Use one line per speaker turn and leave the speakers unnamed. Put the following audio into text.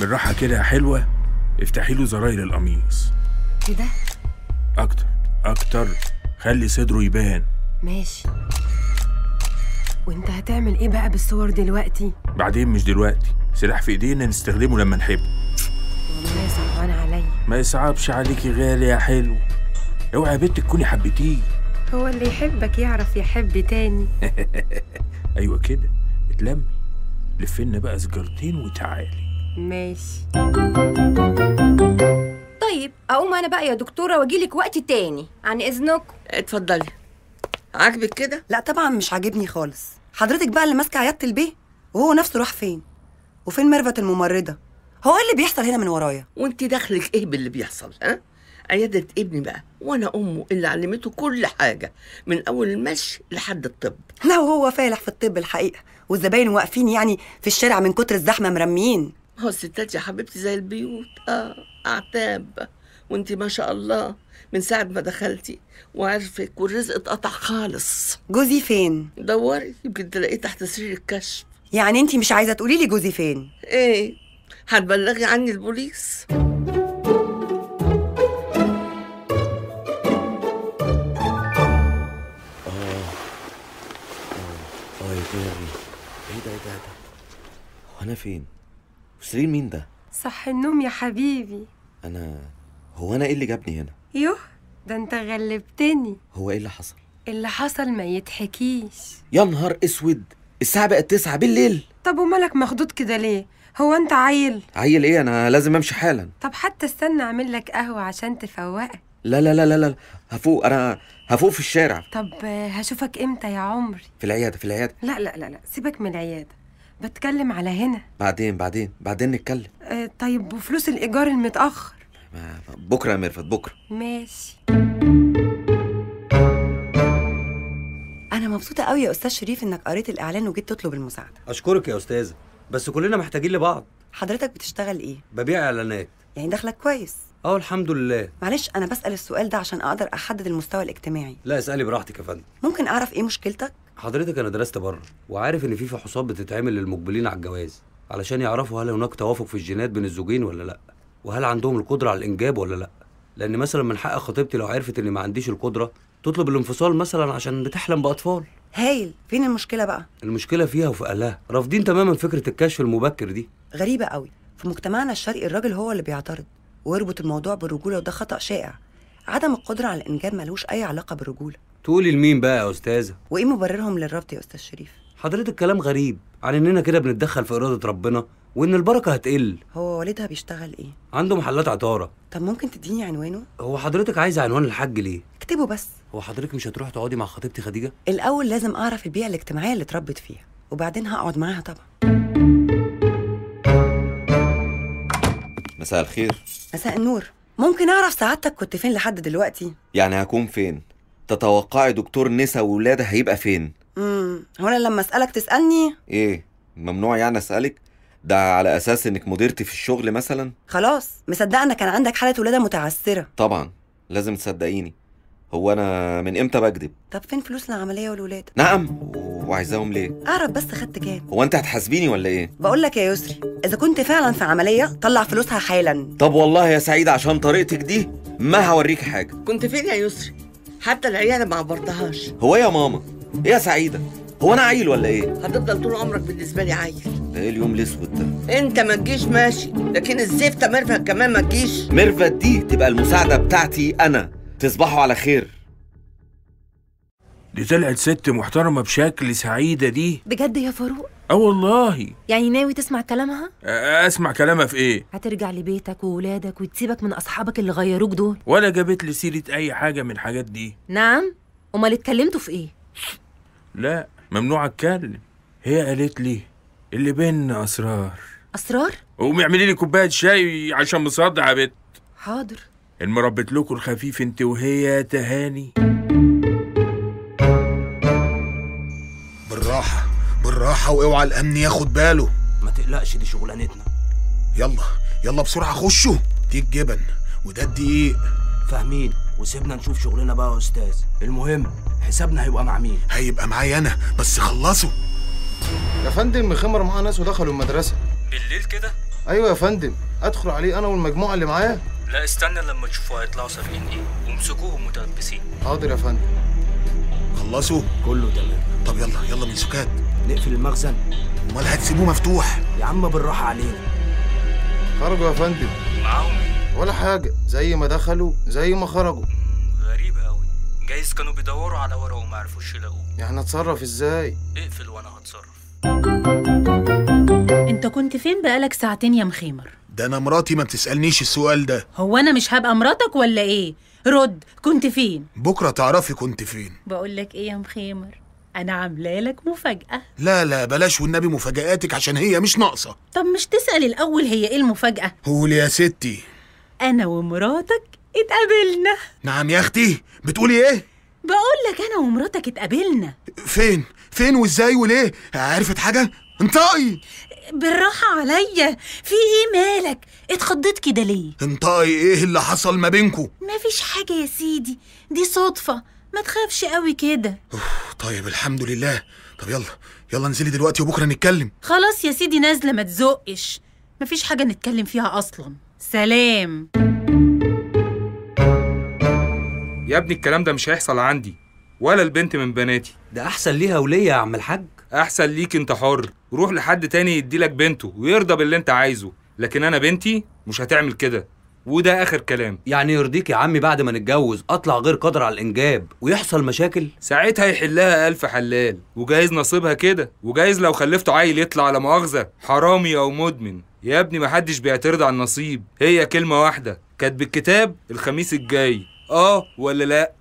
بالراحة كده يا حلوة افتحي له زراير القميص.
كده؟
أكتر أكتر. خلي صدره يبان.
ماشي. وأنت هتعمل إيه بقى بالصور دلوقتي؟
بعدين مش دلوقتي سلاح في إيدينا نستخدمه لما نحب.
والله صعبان عليا.
ما يصعبش عليكي غالي يا حلو. اوعي يا بنت تكوني حبيتيه.
هو اللي يحبك يعرف يحب تاني.
أيوه كده. اتلمي. لفنا بقى سجارتين وتعالي.
ماشي.
طيب أقوم أنا بقى يا دكتورة وأجيلك وقت تاني عن اذنكم
اتفضلي. عاجبك كده؟
لا طبعا مش عاجبني خالص. حضرتك بقى اللي ماسكة عيادة البيه وهو نفسه راح فين؟ وفين ميرفت الممرضة؟ هو إيه اللي بيحصل هنا من ورايا؟
وأنت دخلك إيه باللي بيحصل ها؟ عيادة ابني بقى وأنا أمه اللي علمته كل حاجة من أول المشي لحد الطب.
لا وهو فالح في الطب الحقيقة والزباين واقفين يعني في الشارع من كتر الزحمة مرميين.
هو الستات يا حبيبتي زي البيوت. آه أعتاب. وانت ما شاء الله من ساعة ما دخلتي وعرفك والرزق اتقطع خالص.
جوزي فين؟
دوري يمكن تلاقيه تحت سرير الكشف.
يعني انتي مش عايزة تقولي لي جوزي فين؟
إيه هتبلغي عني البوليس.
آه يا جاري. إيه ده إيه ده إيه ده؟ هو أنا فين؟ وسرير مين ده؟
صح النوم يا حبيبي.
أنا هو أنا إيه اللي جابني هنا؟
يوه ده أنت غلبتني.
هو إيه اللي حصل؟
اللي حصل ما يتحكيش.
يا نهار أسود! الساعة بقت تسعة بالليل.
طب ومالك مخضوض كده ليه؟ هو أنت عيل؟
عيل إيه؟ أنا لازم أمشي حالا.
طب حتى استنى أعمل لك قهوة عشان تفوقك.
لا لا لا لا لا هفوق أنا هفوق في الشارع.
طب هشوفك إمتى يا عمري؟
في العيادة في العيادة.
لا لا لا لا سيبك من العيادة. بتكلم على هنا.
بعدين بعدين بعدين نتكلم.
آه، طيب وفلوس الإيجار المتأخر.
ما- بكرة يا ميرفت بكرة.
ماشي.
أنا مبسوطة قوي يا أستاذ شريف إنك قريت الإعلان وجيت تطلب المساعدة.
أشكرك يا أستاذة بس كلنا محتاجين لبعض.
حضرتك بتشتغل إيه؟
ببيع إعلانات.
يعني دخلك كويس؟
أه الحمد لله.
معلش أنا بسأل السؤال ده عشان أقدر أحدد المستوى الاجتماعي.
لا اسألي براحتك يا فندم.
ممكن أعرف إيه مشكلتك؟
حضرتك أنا درست بره وعارف إن في فحوصات بتتعمل للمقبلين على الجواز علشان يعرفوا هل هناك توافق في الجينات بين الزوجين ولا لأ وهل عندهم القدرة على الإنجاب ولا لأ. لأن مثلا من حق خطيبتي لو عرفت إني ما عنديش القدرة تطلب الانفصال مثلا عشان بتحلم بأطفال.
هايل فين المشكلة بقى؟
المشكلة فيها وفي اهلها رافضين تماما فكرة الكشف المبكر دي.
غريبة قوي. في مجتمعنا الشرقي الراجل هو اللي بيعترض ويربط الموضوع بالرجولة وده خطأ شائع. عدم القدرة على الإنجاب ملوش أي علاقة بالرجولة.
تقولي لمين بقى يا أستاذة؟
وإيه مبررهم للرفض يا أستاذ شريف؟
حضرتك كلام غريب عن إننا كده بنتدخل في إرادة ربنا وإن البركة هتقل.
هو والدها بيشتغل إيه؟
عنده محلات عطارة.
طب ممكن تديني عنوانه؟
هو حضرتك عايزه عنوان الحاج ليه؟
اكتبه بس.
هو حضرتك مش هتروح تقعدي مع خطيبتي خديجة؟
الأول لازم أعرف البيئة الاجتماعية اللي اتربت فيها وبعدين هقعد معاها طبعا.
مساء الخير.
مساء النور. ممكن أعرف سعادتك كنت فين لحد دلوقتي؟
يعني هكون فين؟ تتوقعي دكتور نسا وولادة هيبقى فين؟
امم هو أنا لما أسألك تسألني؟
إيه ممنوع يعني أسألك؟ ده على أساس إنك مديرتي في الشغل مثلا؟
خلاص مصدقه انك كان عندك حالة ولادة متعسرة.
طبعا لازم تصدقيني. هو أنا من إمتى بكذب؟
طب فين فلوس العملية والولاده
نعم. وعايزاهم ليه؟
أعرف بس خدت كام.
هو أنت هتحاسبيني ولا إيه؟
بقول لك يا يسري إذا كنت فعلا في عملية طلع فلوسها حالا.
طب والله يا سعيد عشان طريقتك دي ما هوريك حاجة.
كنت فين يا يسري؟ حتى العيال ما عبرتهاش.
هو إيه يا ماما؟ إيه يا سعيدة هو أنا عيل ولا إيه؟
هتفضل طول عمرك بالنسبة لي عيل.
ده إيه اليوم الأسود ده؟
أنت ما تجيش ماشي لكن الزفته ميرفت كمان ما تجيش.
ميرفت دي تبقى المساعدة بتاعتي أنا. تصبحوا على خير.
دي طلعت ست محترمة بشكل سعيدة دي.
بجد يا فاروق؟
آه والله.
يعني ناوي تسمع كلامها؟
آه، أسمع كلامها في إيه؟
هترجع لبيتك وولادك وتسيبك من أصحابك اللي غيروك دول.
ولا جابت لي سيرة أي حاجة من الحاجات دي.
نعم. أمال اتكلمتوا في إيه؟
لا ممنوع أتكلم. هي قالت لي اللي بينا أسرار.
أسرار؟
قومي اعملي لي كوباية شاي عشان مصدع يا بت.
حاضر.
المربت لكم الخفيف انت وهي تهاني.
بالراحة وأوعى الأمن ياخد باله.
ما تقلقش دي شغلانتنا.
يلا يلا بسرعة خشوا. دي الجبن وده الدقيق.
فاهمين وسيبنا نشوف شغلنا بقى يا أستاذ. المهم حسابنا هيبقى مع مين؟
هيبقى معايا أنا بس خلصوا.
يا فندم مخمر معاه ناس ودخلوا المدرسة.
بالليل كده؟
أيوه يا فندم ادخل عليه أنا والمجموعة اللي معايا
لا استنى لما تشوفوا هيطلعوا سابقين إيه. وامسكوهم متلبسين
حاضر يا فندم.
خلصوا؟
كله تمام.
طب يلا يلا من سكات.
نقفل المخزن.
امال هتسيبوه مفتوح؟
يا عم بالراحة علينا.
خرجوا يا فندم.
معاهم
ولا حاجة. زي ما دخلوا زي ما خرجوا.
غريبة أوي. جايز كانوا بيدوروا على ورقة وما عرفوش يلاقوه.
يعني اتصرف إزاي؟
اقفل وأنا هتصرف.
أنت كنت فين بقالك ساعتين يا مخيمر؟
ده أنا مراتي ما بتسألنيش السؤال ده.
هو أنا مش هبقى مراتك ولا إيه؟ رد كنت فين؟
بكرة تعرفي كنت فين.
بقول لك إيه يا مخيمر؟ أنا عاملة لك مفاجأة.
لا لا بلاش والنبي مفاجآتك عشان هي مش ناقصة.
طب مش تسأل الأول هي إيه المفاجأة؟
قولي يا ستي.
أنا ومراتك اتقابلنا.
نعم يا أختي. بتقولي إيه؟
بقول لك أنا ومراتك اتقابلنا.
فين؟ فين وإزاي وليه؟ عرفت حاجة؟ انطقي.
بالراحة عليا. في إيه مالك؟ اتخضيت كده ليه؟
انطقي إيه اللي حصل ما بينكو؟
مفيش حاجة يا سيدي. دي صدفة. ما تخافش قوي كده.
طيب الحمد لله. طب يلا يلا انزلي دلوقتي وبكرة نتكلم.
خلاص يا سيدي نازلة ما تزقش. مفيش حاجة نتكلم فيها أصلا. سلام.
يا ابني الكلام ده مش هيحصل عندي. ولا البنت من بناتي.
ده أحسن ليها وليا يا عم الحاج.
أحسن ليك أنت حر. روح لحد تاني يديلك بنته ويرضى باللي أنت عايزه. لكن أنا بنتي مش هتعمل كده. وده آخر كلام.
يعني يرضيك يا عمي بعد ما نتجوز أطلع غير قادر على الإنجاب ويحصل مشاكل؟
ساعتها يحلها ألف حلال. وجايز نصيبها كده. وجايز لو خلفته عيل يطلع على مؤاخذة. حرامي أو مدمن. يا ابني محدش بيعترض على النصيب. هي كلمة واحدة. كانت بالكتاب الخميس الجاي. آه ولا لأ؟